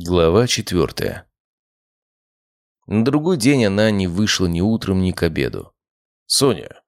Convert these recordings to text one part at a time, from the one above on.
Глава четвертая. На другой день она не вышла ни утром, ни к обеду. «Соня,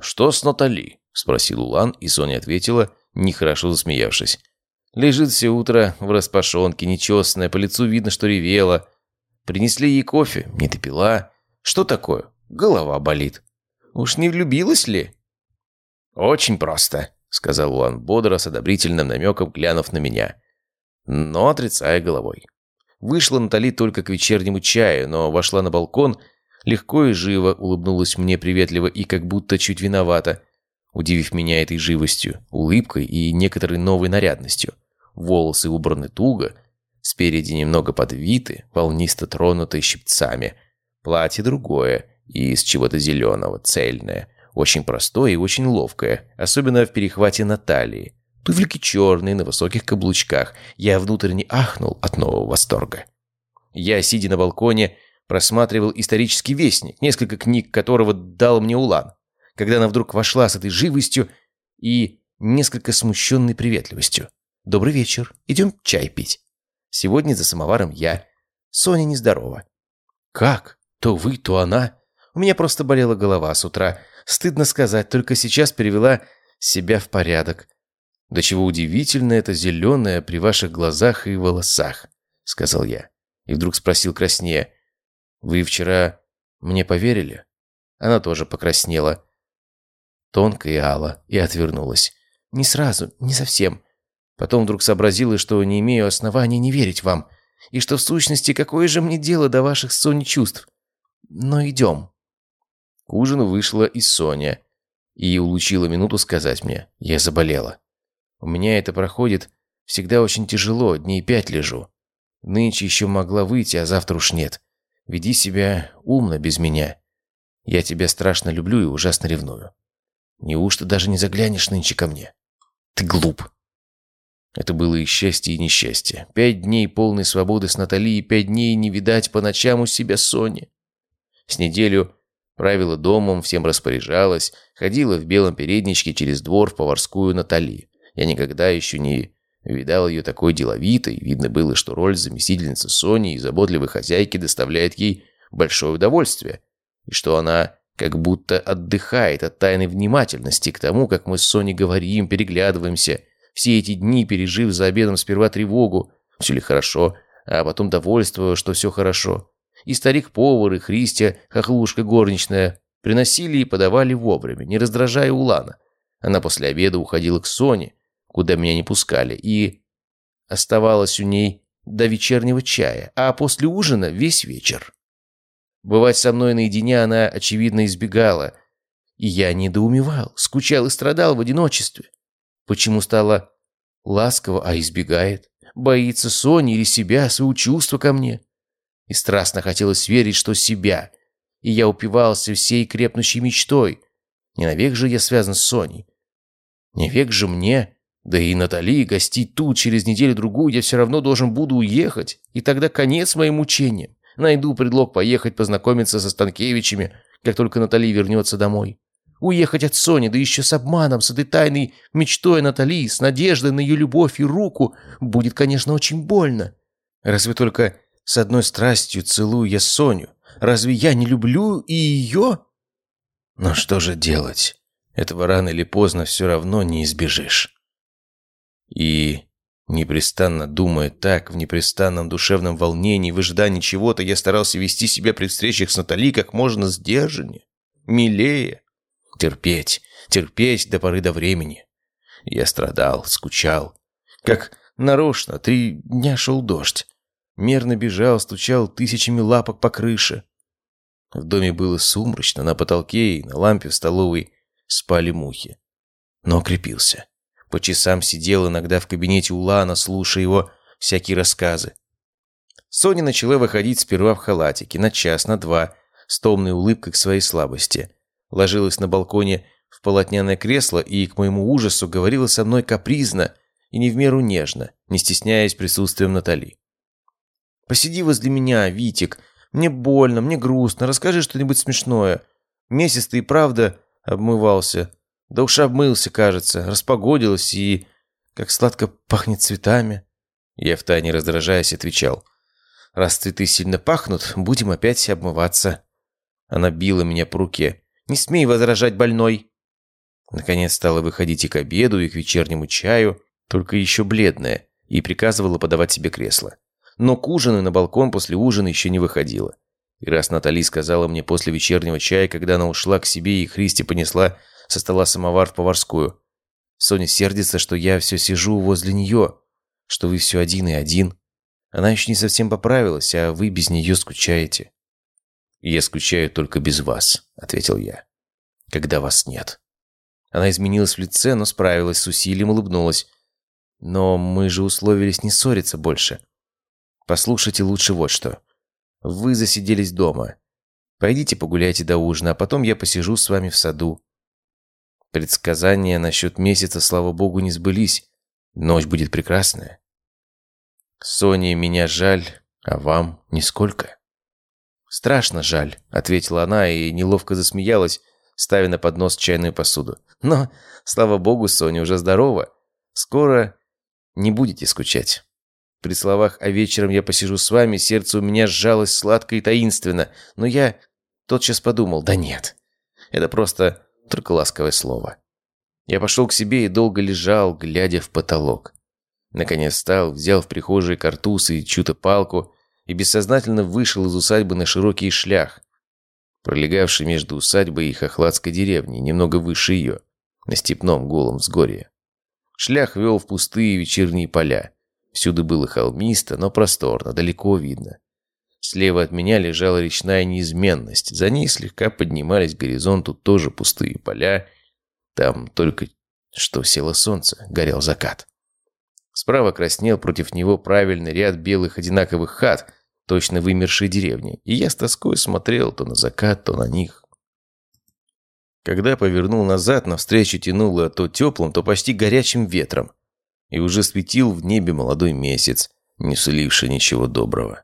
что с Натали?» – спросил Улан, и Соня ответила, нехорошо засмеявшись. «Лежит все утро в распашонке, нечесанная, по лицу видно, что ревела. Принесли ей кофе, не допила. Что такое? Голова болит. Уж не влюбилась ли?» «Очень просто», – сказал Улан бодро, с одобрительным намеком, глянув на меня но отрицая головой. Вышла Натали только к вечернему чаю, но вошла на балкон, легко и живо улыбнулась мне приветливо и как будто чуть виновата, удивив меня этой живостью, улыбкой и некоторой новой нарядностью. Волосы убраны туго, спереди немного подвиты, волнисто тронутые щипцами. Платье другое, из чего-то зеленого, цельное, очень простое и очень ловкое, особенно в перехвате на талии. Туфельки черные, на высоких каблучках. Я внутренне ахнул от нового восторга. Я, сидя на балконе, просматривал исторический вестник, несколько книг которого дал мне Улан, когда она вдруг вошла с этой живостью и несколько смущенной приветливостью. «Добрый вечер. Идем чай пить. Сегодня за самоваром я. Соня нездорова». «Как? То вы, то она?» У меня просто болела голова с утра. Стыдно сказать, только сейчас перевела себя в порядок. «Да чего удивительно это зеленое при ваших глазах и волосах», — сказал я. И вдруг спросил краснее. «Вы вчера мне поверили?» Она тоже покраснела. Тонко и ала, и отвернулась. «Не сразу, не совсем». Потом вдруг сообразила, что не имею оснований не верить вам, и что в сущности какое же мне дело до ваших Сони чувств. Но идем. К ужину вышла и Соня, и улучила минуту сказать мне, я заболела. У меня это проходит всегда очень тяжело, дней пять лежу. Нынче еще могла выйти, а завтра уж нет. Веди себя умно без меня. Я тебя страшно люблю и ужасно ревную. Неужто даже не заглянешь нынче ко мне? Ты глуп. Это было и счастье, и несчастье. Пять дней полной свободы с Натали и пять дней не видать по ночам у себя Сони. С неделю правила домом, всем распоряжалась, ходила в белом передничке через двор в поварскую Натали. Я никогда еще не видал ее такой деловитой. Видно было, что роль заместительницы Сони и заботливой хозяйки доставляет ей большое удовольствие. И что она как будто отдыхает от тайной внимательности к тому, как мы с Соней говорим, переглядываемся. Все эти дни, пережив за обедом сперва тревогу, все ли хорошо, а потом довольство, что все хорошо. И старик-повар, и Христия, хохлушка горничная, приносили и подавали вовремя, не раздражая Улана. Она после обеда уходила к Соне, куда меня не пускали, и оставалась у ней до вечернего чая, а после ужина весь вечер. Бывать со мной наедине она, очевидно, избегала, и я недоумевал, скучал и страдал в одиночестве. Почему стала ласково, а избегает? Боится Сони или себя, своего чувства ко мне? И страстно хотелось верить, что себя. И я упивался всей крепнущей мечтой. Не навек же я связан с Соней. Не век же мне да и Натали гостить тут через неделю-другую я все равно должен буду уехать, и тогда конец моим мучениям. Найду предлог поехать познакомиться со Станкевичами, как только Натали вернется домой. Уехать от Сони, да еще с обманом, с этой тайной мечтой Натали, с надеждой на ее любовь и руку, будет, конечно, очень больно. Разве только с одной страстью целую я Соню? Разве я не люблю и ее? Но что же делать? Этого рано или поздно все равно не избежишь. И, непрестанно думая так, в непрестанном душевном волнении, в ожидании чего-то, я старался вести себя при встречах с Натали как можно сдержаннее, милее. Терпеть, терпеть до поры до времени. Я страдал, скучал. Как нарочно, три дня шел дождь. Мерно бежал, стучал тысячами лапок по крыше. В доме было сумрачно, на потолке и на лампе в столовой спали мухи. Но укрепился. По часам сидел иногда в кабинете Улана, слушая его всякие рассказы. Соня начала выходить сперва в халатике, на час, на два, с томной улыбкой к своей слабости. Ложилась на балконе в полотняное кресло и, к моему ужасу, говорила со мной капризно и не в меру нежно, не стесняясь присутствием Натали. «Посиди возле меня, Витик. Мне больно, мне грустно. Расскажи что-нибудь смешное. Месяц ты и правда обмывался. Да уж обмылся, кажется, распогодилось и... Как сладко пахнет цветами. Я втайне раздражаясь отвечал. Раз цветы сильно пахнут, будем опять обмываться». Она била меня по руке. «Не смей возражать, больной!» Наконец стала выходить и к обеду, и к вечернему чаю, только еще бледная, и приказывала подавать себе кресло. Но к ужину на балкон после ужина еще не выходила. И раз Натали сказала мне после вечернего чая, когда она ушла к себе и Христи понесла со стола самовар в поварскую. Соня сердится, что я все сижу возле нее, что вы все один и один. Она еще не совсем поправилась, а вы без нее скучаете. «Я скучаю только без вас», — ответил я. «Когда вас нет». Она изменилась в лице, но справилась с усилием, улыбнулась. «Но мы же условились не ссориться больше. Послушайте лучше вот что. Вы засиделись дома. Пойдите погуляйте до ужина, а потом я посижу с вами в саду. Предсказания насчет месяца, слава богу, не сбылись. Ночь будет прекрасная. Соне меня жаль, а вам нисколько. «Страшно жаль», — ответила она и неловко засмеялась, ставя на поднос чайную посуду. «Но, слава богу, Соня уже здорова. Скоро не будете скучать». При словах «а вечером я посижу с вами» сердце у меня сжалось сладко и таинственно, но я тотчас подумал «да нет, это просто только ласковое слово». Я пошел к себе и долго лежал, глядя в потолок. Наконец встал, взял в прихожей картуз и чью-то палку и бессознательно вышел из усадьбы на широкий шлях, пролегавший между усадьбой и хохладской деревней, немного выше ее, на степном голом взгорье. Шлях вел в пустые вечерние поля. Всюду было холмисто, но просторно, далеко видно. Слева от меня лежала речная неизменность. За ней слегка поднимались к горизонту тоже пустые поля. Там только что село солнце, горел закат. Справа краснел против него правильный ряд белых одинаковых хат, точно вымершие деревни, и я с тоской смотрел то на закат, то на них. Когда повернул назад, навстречу тянуло то теплым, то почти горячим ветром, и уже светил в небе молодой месяц, не суливший ничего доброго.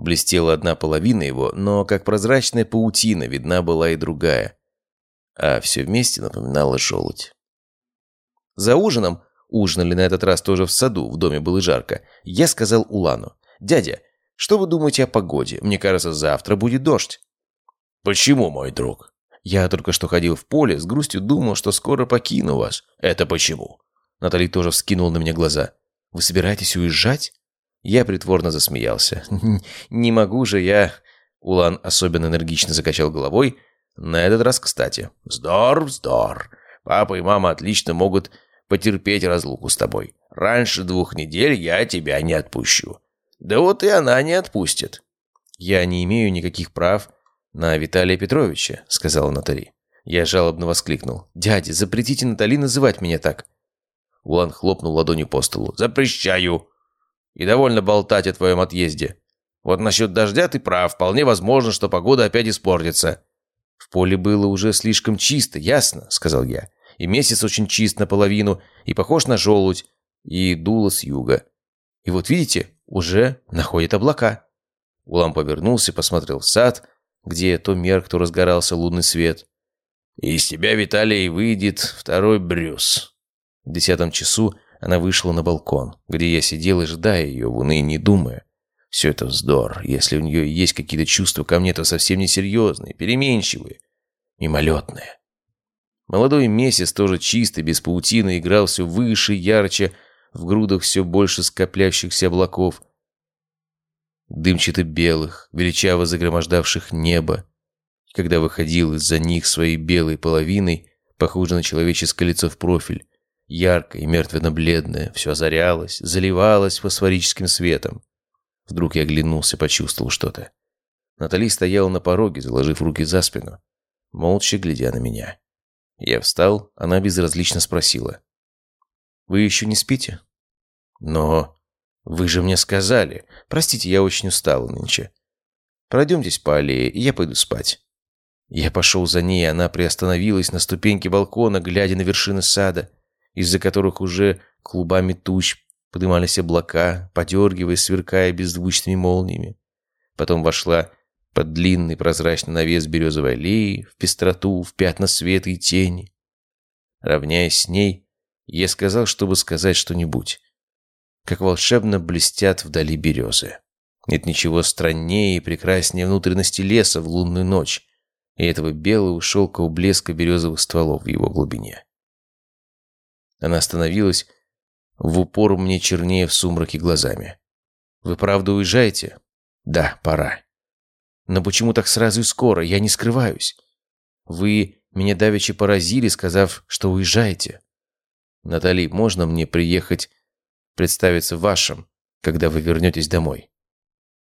Блестела одна половина его, но как прозрачная паутина видна была и другая, а все вместе напоминало желудь. За ужином, ужинали на этот раз тоже в саду, в доме было жарко, я сказал Улану, «Дядя, что вы думаете о погоде? Мне кажется, завтра будет дождь». «Почему, мой друг?» «Я только что ходил в поле, с грустью думал, что скоро покину вас». «Это почему?» Натали тоже вскинула на меня глаза. «Вы собираетесь уезжать?» Я притворно засмеялся. «Не могу же я...» Улан особенно энергично закачал головой. На этот раз, кстати. «Вздор, вздор. Папа и мама отлично могут потерпеть разлуку с тобой. Раньше двух недель я тебя не отпущу. Да вот и она не отпустит. «Я не имею никаких прав на Виталия Петровича», — сказала Натали. Я жалобно воскликнул. «Дядя, запретите Натали называть меня так». Улан хлопнул ладонью по столу. «Запрещаю. И довольно болтать о твоем отъезде. Вот насчет дождя ты прав. Вполне возможно, что погода опять испортится». «В поле было уже слишком чисто, ясно», — сказал я. «И месяц очень чист наполовину, и похож на желудь, и дуло с юга. И вот видите, уже находит облака. Улам повернулся, посмотрел в сад, где то мерк, то разгорался лунный свет. «Из тебя, Виталий, выйдет второй Брюс». В десятом часу она вышла на балкон, где я сидел, ожидая ее, в унынии думая. Все это вздор. Если у нее есть какие-то чувства ко мне, то совсем несерьезные, переменчивые, мимолетные. Молодой месяц, тоже чистый, без паутины, играл все выше, ярче, в грудах все больше скопляющихся облаков, дымчато-белых, величаво загромождавших небо. когда выходил из-за них своей белой половиной, похоже на человеческое лицо в профиль, яркое мертвенно-бледное, все озарялось, заливалось фосфорическим светом. Вдруг я оглянулся, почувствовал что-то. Натали стояла на пороге, заложив руки за спину, молча глядя на меня. Я встал, она безразлично спросила. Вы еще не спите? Но вы же мне сказали. Простите, я очень устал нынче. Пройдемтесь по аллее, и я пойду спать. Я пошел за ней, она приостановилась на ступеньке балкона, глядя на вершины сада, из-за которых уже клубами туч поднимались облака, подергивая, сверкая беззвучными молниями. Потом вошла под длинный прозрачный навес березовой аллеи, в пестроту, в пятна света и тени. Равняясь с ней, я сказал, чтобы сказать что-нибудь. Как волшебно блестят вдали березы. Нет ничего страннее и прекраснее внутренности леса в лунную ночь и этого белого шелкового блеска березовых стволов в его глубине. Она остановилась, в упор мне чернее в сумраке глазами. «Вы правда уезжаете?» «Да, пора». «Но почему так сразу и скоро? Я не скрываюсь. Вы меня давеча поразили, сказав, что уезжаете. Натали, можно мне приехать представиться вашим, когда вы вернетесь домой?»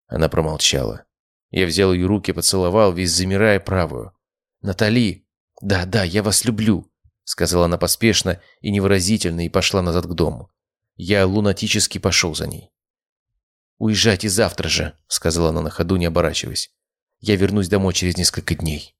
Она промолчала. Я взял ее руки, поцеловал, весь замирая правую. «Натали! Да, да, я вас люблю!» Сказала она поспешно и невыразительно и пошла назад к дому. Я лунатически пошел за ней. «Уезжайте завтра же», — сказала она на ходу, не оборачиваясь. «Я вернусь домой через несколько дней».